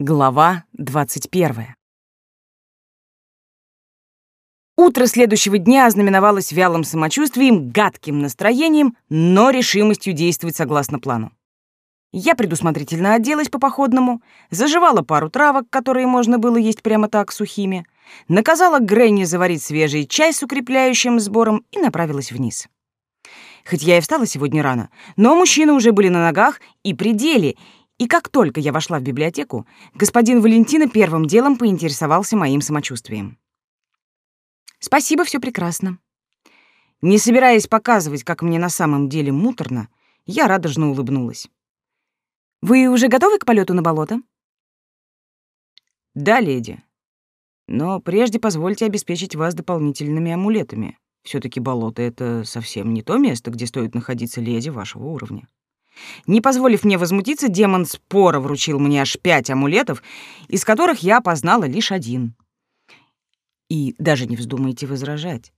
Глава 21. Утро следующего дня ознаменовалось вялым самочувствием, гадким настроением, но решимостью действовать согласно плану. Я предусмотрительно оделась по походному, заживала пару травок, которые можно было есть прямо так, сухими, наказала Гренни заварить свежий чай с укрепляющим сбором и направилась вниз. Хоть я и встала сегодня рано, но мужчины уже были на ногах и пределе, и как только я вошла в библиотеку, господин Валентина первым делом поинтересовался моим самочувствием. «Спасибо, все прекрасно». Не собираясь показывать, как мне на самом деле муторно, я радужно улыбнулась. «Вы уже готовы к полету на болото?» «Да, леди. Но прежде позвольте обеспечить вас дополнительными амулетами. все таки болото — это совсем не то место, где стоит находиться леди вашего уровня». Не позволив мне возмутиться, демон споро вручил мне аж пять амулетов, из которых я опознала лишь один. И даже не вздумайте возражать.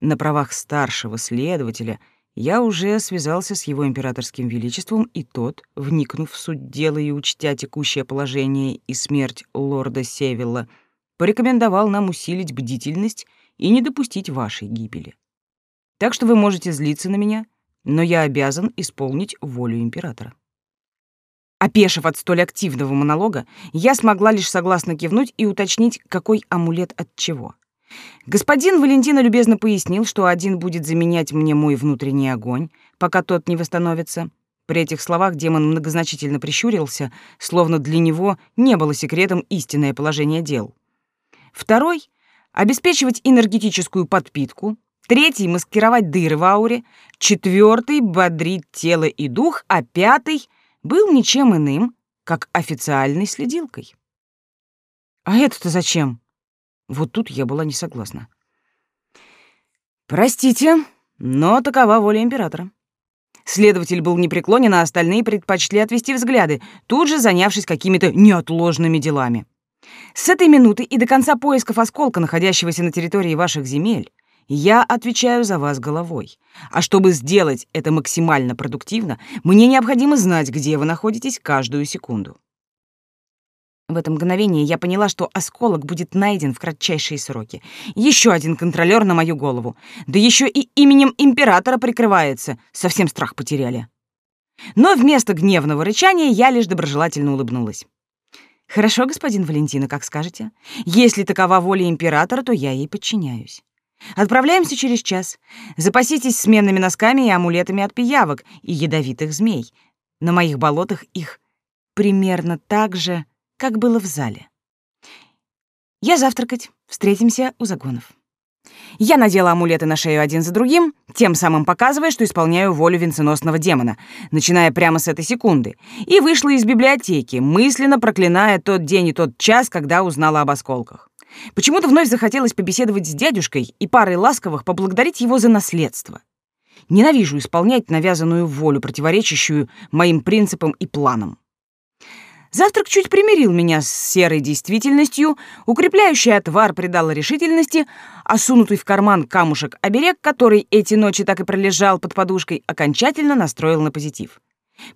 На правах старшего следователя я уже связался с его императорским величеством, и тот, вникнув в суть дела и учтя текущее положение и смерть лорда Севилла, порекомендовал нам усилить бдительность и не допустить вашей гибели. Так что вы можете злиться на меня — но я обязан исполнить волю императора. Опешив от столь активного монолога, я смогла лишь согласно кивнуть и уточнить, какой амулет от чего. Господин Валентина любезно пояснил, что один будет заменять мне мой внутренний огонь, пока тот не восстановится. При этих словах демон многозначительно прищурился, словно для него не было секретом истинное положение дел. Второй — обеспечивать энергетическую подпитку, Третий — маскировать дыры в ауре. Четвертый — бодрить тело и дух. А пятый был ничем иным, как официальной следилкой. А это-то зачем? Вот тут я была не согласна. Простите, но такова воля императора. Следователь был непреклонен, а остальные предпочли отвести взгляды, тут же занявшись какими-то неотложными делами. С этой минуты и до конца поисков осколка, находящегося на территории ваших земель, я отвечаю за вас головой. А чтобы сделать это максимально продуктивно, мне необходимо знать, где вы находитесь каждую секунду. В это мгновение я поняла, что осколок будет найден в кратчайшие сроки. Еще один контролер на мою голову. Да еще и именем императора прикрывается. Совсем страх потеряли. Но вместо гневного рычания я лишь доброжелательно улыбнулась. «Хорошо, господин Валентина, как скажете. Если такова воля императора, то я ей подчиняюсь. Отправляемся через час. Запаситесь сменными носками и амулетами от пиявок и ядовитых змей. На моих болотах их примерно так же, как было в зале. Я завтракать. Встретимся у загонов. Я надела амулеты на шею один за другим, тем самым показывая, что исполняю волю венценосного демона, начиная прямо с этой секунды, и вышла из библиотеки, мысленно проклиная тот день и тот час, когда узнала об осколках. Почему-то вновь захотелось побеседовать с дядюшкой и парой ласковых поблагодарить его за наследство. Ненавижу исполнять навязанную волю, противоречащую моим принципам и планам. Завтрак чуть примирил меня с серой действительностью, укрепляющий отвар придал решительности, а сунутый в карман камушек-оберег, который эти ночи так и пролежал под подушкой, окончательно настроил на позитив.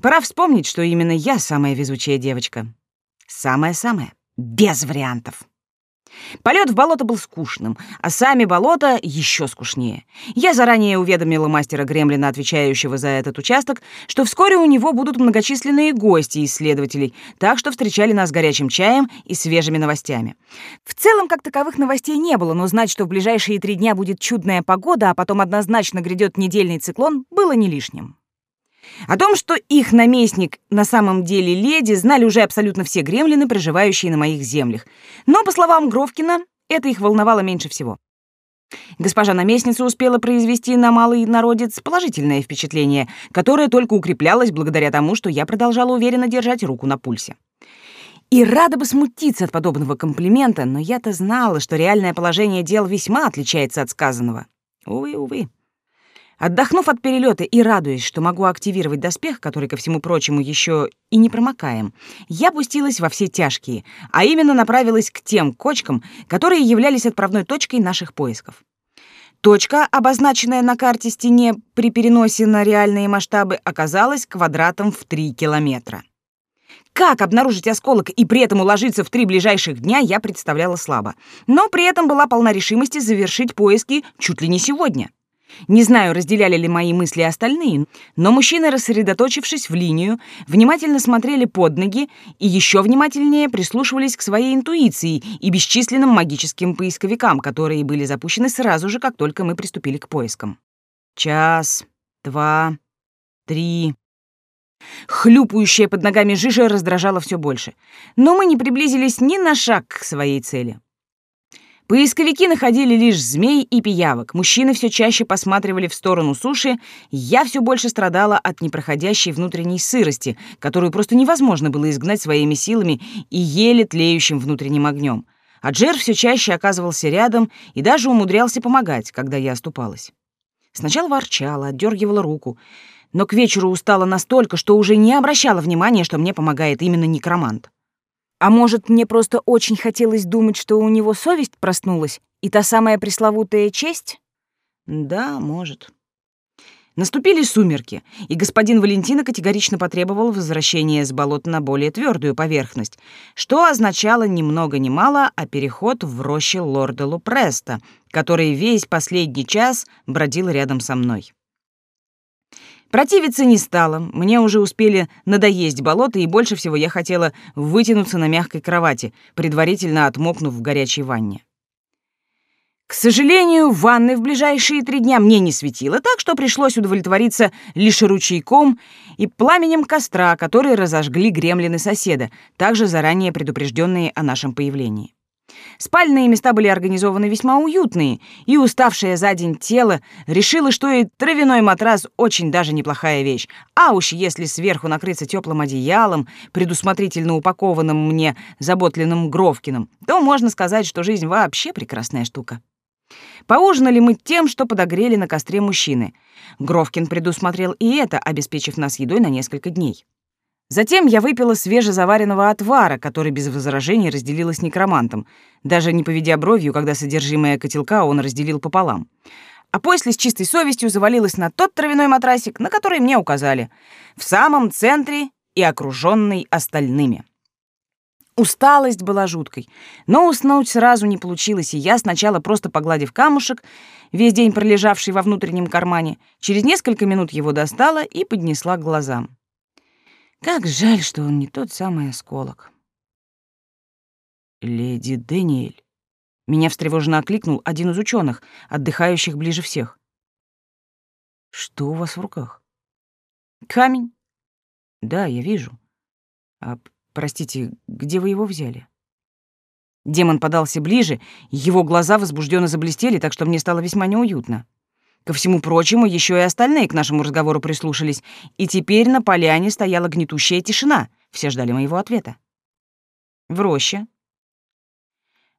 Пора вспомнить, что именно я самая везучая девочка. Самая-самая. Без вариантов. Полет в болото был скучным, а сами болота еще скучнее. Я заранее уведомила мастера Гремлина, отвечающего за этот участок, что вскоре у него будут многочисленные гости исследователей, так что встречали нас горячим чаем и свежими новостями. В целом, как таковых новостей не было, но знать, что в ближайшие три дня будет чудная погода, а потом однозначно грядет недельный циклон, было не лишним. О том, что их наместник на самом деле леди, знали уже абсолютно все гремлины, проживающие на моих землях. Но, по словам Гровкина, это их волновало меньше всего. Госпожа наместница успела произвести на малый народец положительное впечатление, которое только укреплялось благодаря тому, что я продолжала уверенно держать руку на пульсе. И рада бы смутиться от подобного комплимента, но я-то знала, что реальное положение дел весьма отличается от сказанного. Увы, увы. Отдохнув от перелета и радуясь, что могу активировать доспех, который, ко всему прочему, еще и не промокаем, я пустилась во все тяжкие, а именно направилась к тем кочкам, которые являлись отправной точкой наших поисков. Точка, обозначенная на карте стене при переносе на реальные масштабы, оказалась квадратом в 3 километра. Как обнаружить осколок и при этом уложиться в три ближайших дня, я представляла слабо. Но при этом была полна решимости завершить поиски чуть ли не сегодня. Не знаю, разделяли ли мои мысли остальные, но мужчины, рассредоточившись в линию, внимательно смотрели под ноги и еще внимательнее прислушивались к своей интуиции и бесчисленным магическим поисковикам, которые были запущены сразу же, как только мы приступили к поискам. Час, два, три. Хлюпающая под ногами жижа раздражала все больше. Но мы не приблизились ни на шаг к своей цели. Поисковики находили лишь змей и пиявок. Мужчины все чаще посматривали в сторону суши. Я все больше страдала от непроходящей внутренней сырости, которую просто невозможно было изгнать своими силами и еле тлеющим внутренним огнем. А Джер все чаще оказывался рядом и даже умудрялся помогать, когда я оступалась. Сначала ворчала, отдергивала руку, но к вечеру устала настолько, что уже не обращала внимания, что мне помогает именно некромант. А может, мне просто очень хотелось думать, что у него совесть проснулась, и та самая пресловутая честь? Да, может. Наступили сумерки, и господин Валентина категорично потребовал возвращения с болот на более твердую поверхность, что означало ни много ни мало, а переход в роще лорда Лупреста, который весь последний час бродил рядом со мной. Противиться не стала, мне уже успели надоесть болото, и больше всего я хотела вытянуться на мягкой кровати, предварительно отмокнув в горячей ванне. К сожалению, ванны в ближайшие три дня мне не светило, так что пришлось удовлетвориться лишь ручейком и пламенем костра, который разожгли гремлины соседа, также заранее предупрежденные о нашем появлении. Спальные места были организованы весьма уютные, и уставшее за день тело решило, что и травяной матрас очень даже неплохая вещь. А уж если сверху накрыться теплым одеялом, предусмотрительно упакованным мне заботленным Гровкиным, то можно сказать, что жизнь вообще прекрасная штука. Поужинали мы тем, что подогрели на костре мужчины. Гровкин предусмотрел и это, обеспечив нас едой на несколько дней. Затем я выпила свежезаваренного отвара, который без возражений разделила с некромантом, даже не поведя бровью, когда содержимое котелка он разделил пополам. А после с чистой совестью завалилась на тот травяной матрасик, на который мне указали, в самом центре и окруженный остальными. Усталость была жуткой, но уснуть сразу не получилось, и я, сначала просто погладив камушек, весь день пролежавший во внутреннем кармане, через несколько минут его достала и поднесла к глазам. Как жаль, что он не тот самый осколок. «Леди Дэниэль», — меня встревоженно окликнул один из ученых, отдыхающих ближе всех. «Что у вас в руках?» «Камень». «Да, я вижу. А, простите, где вы его взяли?» Демон подался ближе, его глаза возбужденно заблестели, так что мне стало весьма неуютно. Ко всему прочему, еще и остальные к нашему разговору прислушались, и теперь на поляне стояла гнетущая тишина. Все ждали моего ответа. В роще.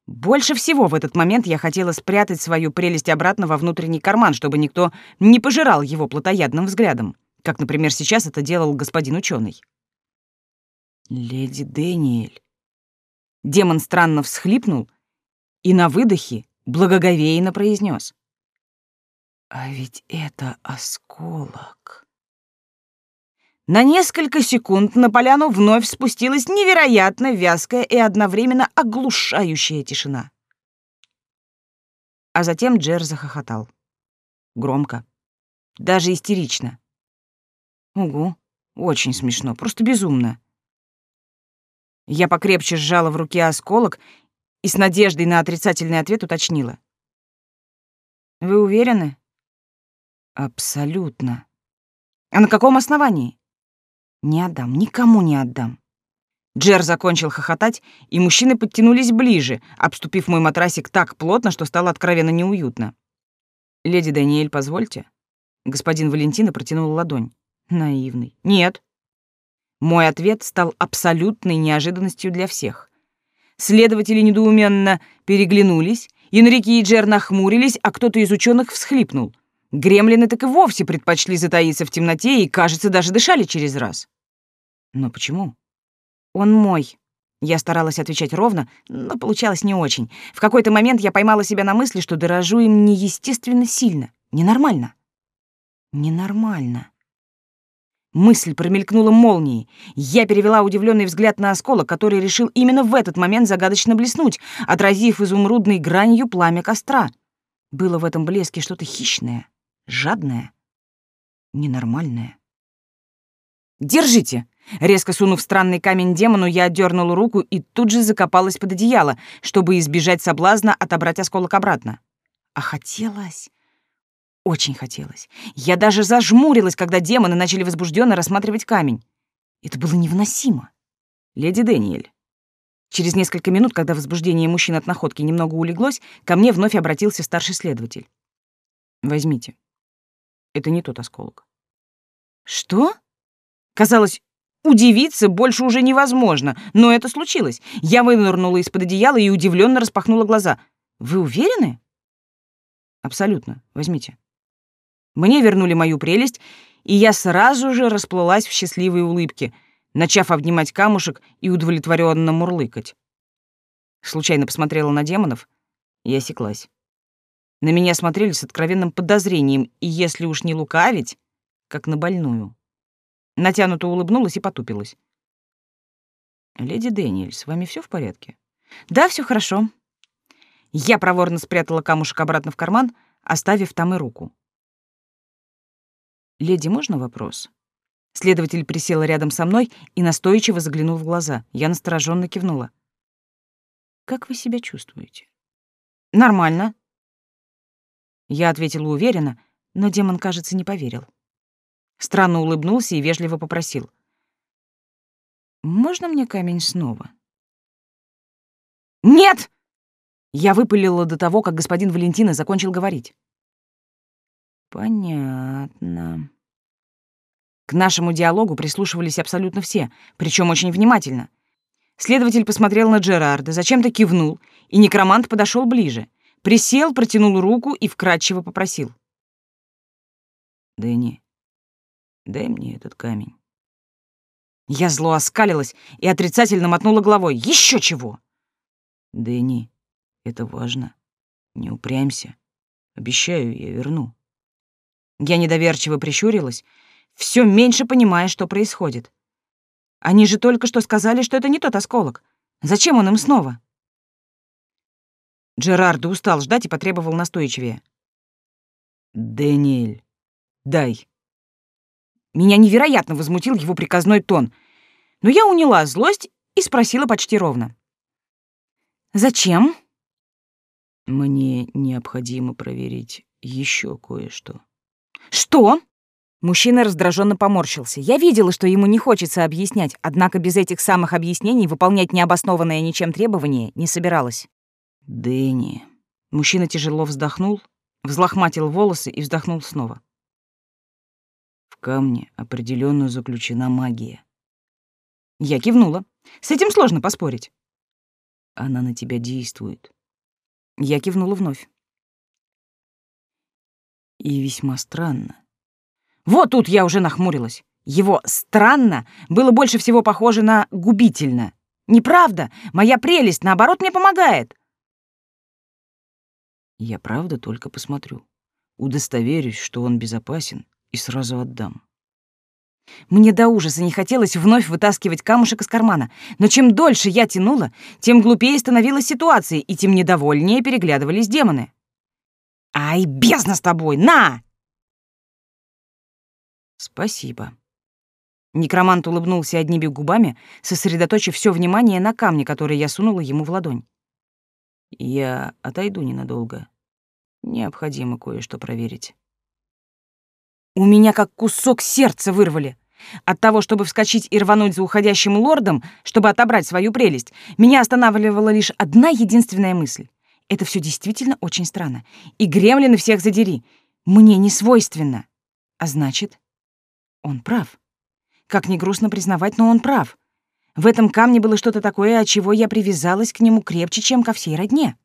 Больше всего в этот момент я хотела спрятать свою прелесть обратно во внутренний карман, чтобы никто не пожирал его плотоядным взглядом, как, например, сейчас это делал господин ученый. «Леди Дэниэль». Демон странно всхлипнул и на выдохе благоговейно произнес: а ведь это осколок. На несколько секунд на поляну вновь спустилась невероятно вязкая и одновременно оглушающая тишина. А затем Джер захохотал. Громко. Даже истерично. Угу, очень смешно, просто безумно. Я покрепче сжала в руке осколок и с надеждой на отрицательный ответ уточнила. «Вы уверены?» Абсолютно. А на каком основании? Не отдам, никому не отдам. Джер закончил хохотать, и мужчины подтянулись ближе, обступив мой матрасик так плотно, что стало откровенно неуютно. «Леди Даниэль, позвольте». Господин Валентина протянул ладонь. Наивный. «Нет». Мой ответ стал абсолютной неожиданностью для всех. Следователи недоуменно переглянулись, и Энрике и Джер нахмурились, а кто-то из ученых всхлипнул — Гремлины так и вовсе предпочли затаиться в темноте и, кажется, даже дышали через раз. Но почему? Он мой. Я старалась отвечать ровно, но получалось не очень. В какой-то момент я поймала себя на мысли, что дорожу им неестественно сильно, ненормально. Ненормально. Мысль промелькнула молнией. Я перевела удивленный взгляд на осколок, который решил именно в этот момент загадочно блеснуть, отразив изумрудной гранью пламя костра. Было в этом блеске что-то хищное, жадное, ненормальное. «Держите!» Резко сунув странный камень демону, я отдернула руку и тут же закопалась под одеяло, чтобы избежать соблазна отобрать осколок обратно. А хотелось... Очень хотелось. Я даже зажмурилась, когда демоны начали возбужденно рассматривать камень. Это было невыносимо. Леди Дэниэль. Через несколько минут, когда возбуждение мужчин от находки немного улеглось, ко мне вновь обратился старший следователь. «Возьмите. Это не тот осколок». «Что?» Казалось, удивиться больше уже невозможно, но это случилось. Я вынырнула из-под одеяла и удивленно распахнула глаза. «Вы уверены?» «Абсолютно. Возьмите». Мне вернули мою прелесть, и я сразу же расплылась в счастливой улыбке, начав обнимать камушек и удовлетворенно мурлыкать. Случайно посмотрела на демонов и осеклась. На меня смотрели с откровенным подозрением, и если уж не лукавить, как на больную. Натянуто улыбнулась и потупилась. «Леди Дэниэль, с вами все в порядке?» «Да, все хорошо». Я проворно спрятала камушек обратно в карман, оставив там и руку. «Леди, можно вопрос?» Следователь присел рядом со мной и настойчиво заглянул в глаза. Я настороженно кивнула. «Как вы себя чувствуете?» «Нормально». Я ответила уверенно, но демон, кажется, не поверил. Странно улыбнулся и вежливо попросил. «Можно мне камень снова?» «Нет!» Я выпалила до того, как господин Валентина закончил говорить. Понятно. К нашему диалогу прислушивались абсолютно все, причем очень внимательно. Следователь посмотрел на Джерарда, зачем-то кивнул, и некромант подошел ближе, присел, протянул руку и вкратчиво попросил. «Дэнни, дай мне этот камень». Я зло оскалилась и отрицательно мотнула головой. Еще чего? «Дэнни, это важно. Не упрямься. Обещаю, я верну». Я недоверчиво прищурилась, все меньше понимая, что происходит. Они же только что сказали, что это не тот осколок. Зачем он им снова? Джерард устал ждать и потребовал настойчивее. «Дэниэль, дай». Меня невероятно возмутил его приказной тон, но я уняла злость и спросила почти ровно. «Зачем?» «Мне необходимо проверить еще кое-что». «Что?» Мужчина раздраженно поморщился. Я видела, что ему не хочется объяснять, однако без этих самых объяснений выполнять необоснованное ничем требование не собиралась. «Дэнни...» Мужчина тяжело вздохнул, взлохматил волосы и вздохнул снова. В камне определенно заключена магия. Я кивнула. С этим сложно поспорить. Она на тебя действует. Я кивнула вновь и весьма странно. Вот тут я уже нахмурилась. Его «странно» было больше всего похоже на «губительно». Неправда, моя прелесть, наоборот, мне помогает. Я правда только посмотрю. Удостоверюсь, что он безопасен, и сразу отдам. Мне до ужаса не хотелось вновь вытаскивать камушек из кармана, но чем дольше я тянула, тем глупее становилась ситуация, и тем недовольнее переглядывались демоны. «Ай, бездна с тобой! На!» «Спасибо». Некромант улыбнулся одними губами, сосредоточив все внимание на камне, который я сунула ему в ладонь. «Я отойду ненадолго. Необходимо кое-что проверить». У меня как кусок сердца вырвали. От того, чтобы вскочить и рвануть за уходящим лордом, чтобы отобрать свою прелесть, меня останавливала лишь одна единственная мысль. Это все действительно очень странно. И гремлины всех задери. Мне не свойственно. А значит, он прав. Как ни грустно признавать, но он прав. В этом камне было что-то такое, от чего я привязалась к нему крепче, чем ко всей родне.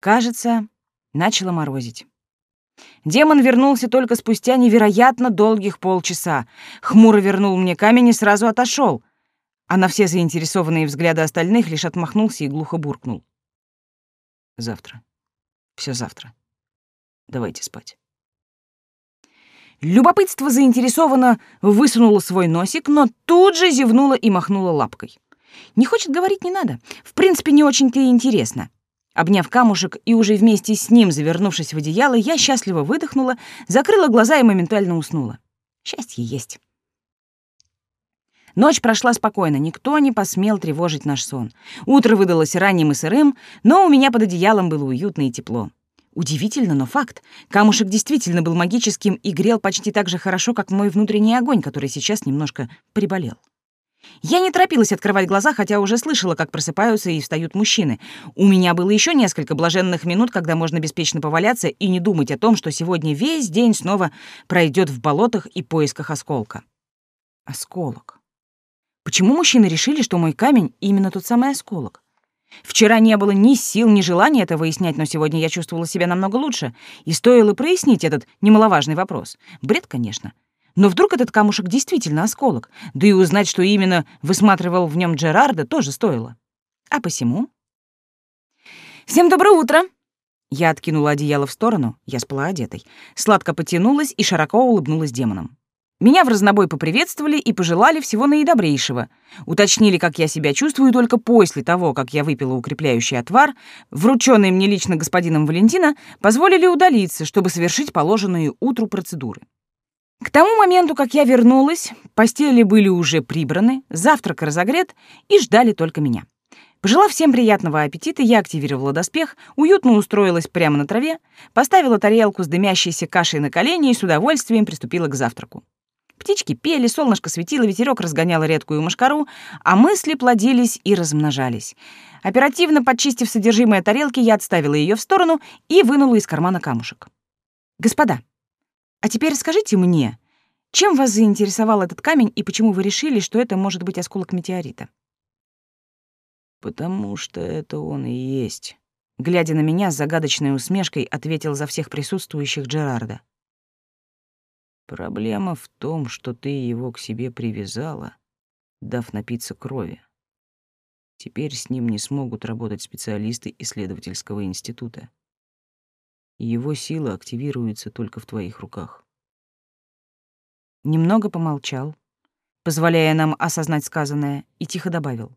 Кажется, начало морозить. Демон вернулся только спустя невероятно долгих полчаса. Хмуро вернул мне камень и сразу отошел, а на все заинтересованные взгляды остальных лишь отмахнулся и глухо буркнул. Завтра. Все завтра. Давайте спать. Любопытство заинтересованно высунуло свой носик, но тут же зевнула и махнула лапкой. Не хочет говорить, не надо. В принципе, не очень-то и интересно. Обняв камушек и уже вместе с ним завернувшись в одеяло, я счастливо выдохнула, закрыла глаза и моментально уснула. Счастье есть. Ночь прошла спокойно, никто не посмел тревожить наш сон. Утро выдалось ранним и сырым, но у меня под одеялом было уютно и тепло. Удивительно, но факт. Камушек действительно был магическим и грел почти так же хорошо, как мой внутренний огонь, который сейчас немножко приболел. Я не торопилась открывать глаза, хотя уже слышала, как просыпаются и встают мужчины. У меня было еще несколько блаженных минут, когда можно беспечно поваляться и не думать о том, что сегодня весь день снова пройдет в болотах и поисках осколка. Осколок. Почему мужчины решили, что мой камень именно тот самый осколок? Вчера не было ни сил, ни желания это выяснять, но сегодня я чувствовала себя намного лучше, и стоило прояснить этот немаловажный вопрос. Бред, конечно. Но вдруг этот камушек действительно осколок, да и узнать, что именно высматривал в нем Джерарда, тоже стоило. А посему... «Всем доброе утро!» Я откинула одеяло в сторону, я спала одетой, сладко потянулась и широко улыбнулась демонам. Меня в разнобой поприветствовали и пожелали всего наидобрейшего. Уточнили, как я себя чувствую только после того, как я выпила укрепляющий отвар, врученный мне лично господином Валентина, позволили удалиться, чтобы совершить положенные утру процедуры. К тому моменту, как я вернулась, постели были уже прибраны, завтрак разогрет и ждали только меня. Пожелав всем приятного аппетита, я активировала доспех, уютно устроилась прямо на траве, поставила тарелку с дымящейся кашей на колени и с удовольствием приступила к завтраку. Птички пели, солнышко светило, ветерок разгонял редкую мошкару, а мысли плодились и размножались. Оперативно подчистив содержимое тарелки, я отставила ее в сторону и вынула из кармана камушек. «Господа, а теперь расскажите мне, чем вас заинтересовал этот камень и почему вы решили, что это может быть осколок метеорита?» «Потому что это он и есть», — глядя на меня с загадочной усмешкой, ответил за всех присутствующих Джерарда. Проблема в том, что ты его к себе привязала, дав напиться крови. Теперь с ним не смогут работать специалисты исследовательского института. Его сила активируется только в твоих руках. Немного помолчал, позволяя нам осознать сказанное, и тихо добавил.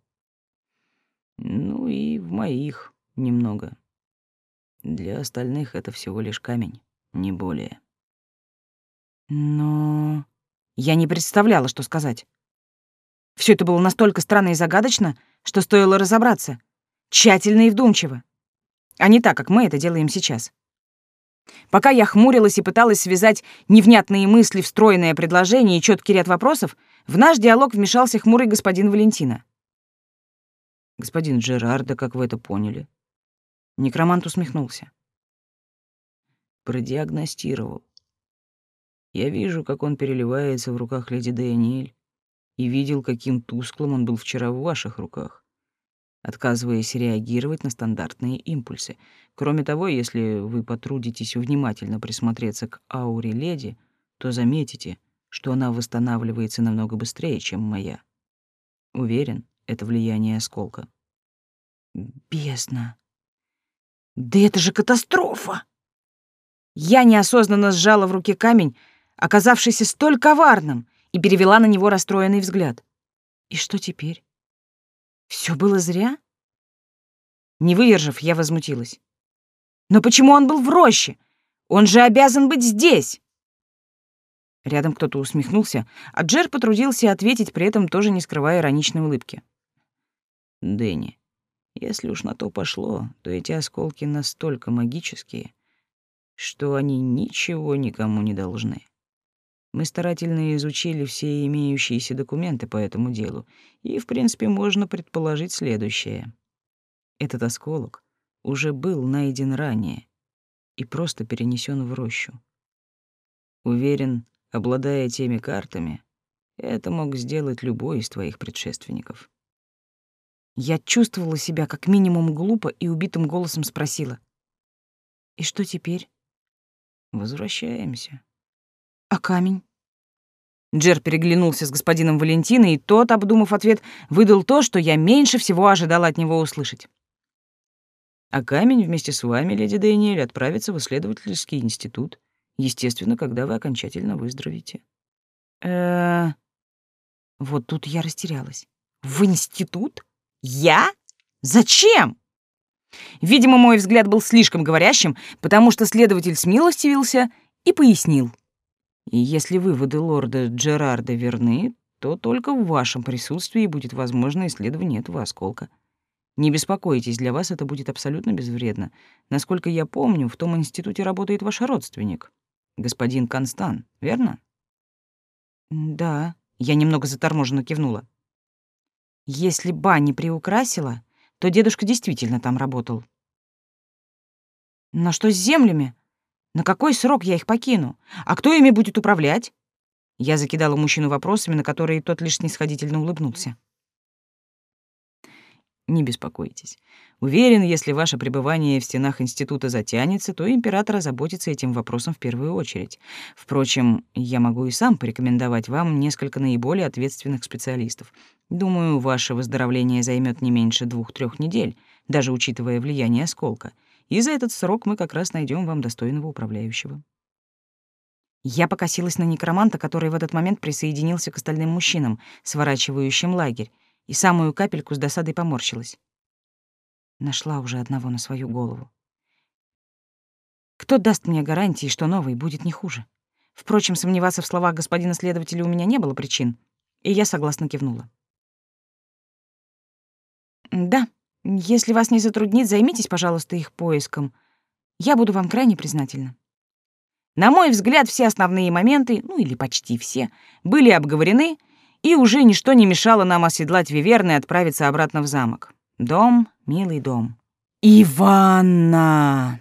Ну и в моих немного. Для остальных это всего лишь камень, не более. Но я не представляла, что сказать. Все это было настолько странно и загадочно, что стоило разобраться. Тщательно и вдумчиво. А не так, как мы это делаем сейчас. Пока я хмурилась и пыталась связать невнятные мысли, встроенное предложение и четкий ряд вопросов, в наш диалог вмешался хмурый господин Валентина. «Господин Джерарда, как вы это поняли?» Некромант усмехнулся. «Продиагностировал. Я вижу, как он переливается в руках леди Дэниэль, и видел, каким тусклым он был вчера в ваших руках, отказываясь реагировать на стандартные импульсы. Кроме того, если вы потрудитесь внимательно присмотреться к ауре леди, то заметите, что она восстанавливается намного быстрее, чем моя. Уверен, это влияние осколка. Бездна. Да это же катастрофа! Я неосознанно сжала в руке камень, оказавшийся столь коварным, и перевела на него расстроенный взгляд. И что теперь? Все было зря? Не выдержав, я возмутилась. Но почему он был в роще? Он же обязан быть здесь. Рядом кто-то усмехнулся, а Джер потрудился ответить, при этом тоже не скрывая ироничной улыбки. «Дэнни, если уж на то пошло, то эти осколки настолько магические, что они ничего никому не должны. Мы старательно изучили все имеющиеся документы по этому делу, и, в принципе, можно предположить следующее. Этот осколок уже был найден ранее и просто перенесен в рощу. Уверен, обладая теми картами, это мог сделать любой из твоих предшественников. Я чувствовала себя как минимум глупо и убитым голосом спросила. «И что теперь?» «Возвращаемся», «А камень?» Джер переглянулся с господином Валентиной, и тот, обдумав ответ, выдал то, что я меньше всего ожидала от него услышать. «А камень вместе с вами, леди Дэниэль, отправится в исследовательский институт Естественно, когда вы окончательно выздоровеете. э Вот тут я растерялась. В институт? Я? Зачем? Видимо, мой взгляд был слишком говорящим, потому что следователь смилостивился и пояснил. И если выводы лорда Джерарда верны, то только в вашем присутствии будет возможно исследование этого осколка. Не беспокойтесь, для вас это будет абсолютно безвредно. Насколько я помню, в том институте работает ваш родственник, господин Констан, верно? Да, я немного заторможенно кивнула. Если ба не приукрасила, то дедушка действительно там работал. Но что с землями? На какой срок я их покину? А кто ими будет управлять? Я закидала мужчину вопросами, на которые тот лишь снисходительно улыбнулся. Не беспокойтесь. Уверен, если ваше пребывание в стенах института затянется, то император озаботится этим вопросом в первую очередь. Впрочем, я могу и сам порекомендовать вам несколько наиболее ответственных специалистов. Думаю, ваше выздоровление займет не меньше двух-трех недель, даже учитывая влияние осколка. И за этот срок мы как раз найдем вам достойного управляющего. Я покосилась на некроманта, который в этот момент присоединился к остальным мужчинам, сворачивающим лагерь, и самую капельку с досадой поморщилась. Нашла уже одного на свою голову. Кто даст мне гарантии, что новый будет не хуже? Впрочем, сомневаться в словах господина следователя у меня не было причин, и я согласно кивнула. «Да, если вас не затруднит, займитесь, пожалуйста, их поиском. Я буду вам крайне признательна». На мой взгляд, все основные моменты, ну или почти все, были обговорены, и уже ничто не мешало нам оседлать Виверны и отправиться обратно в замок. Дом, милый дом. «Иванна!»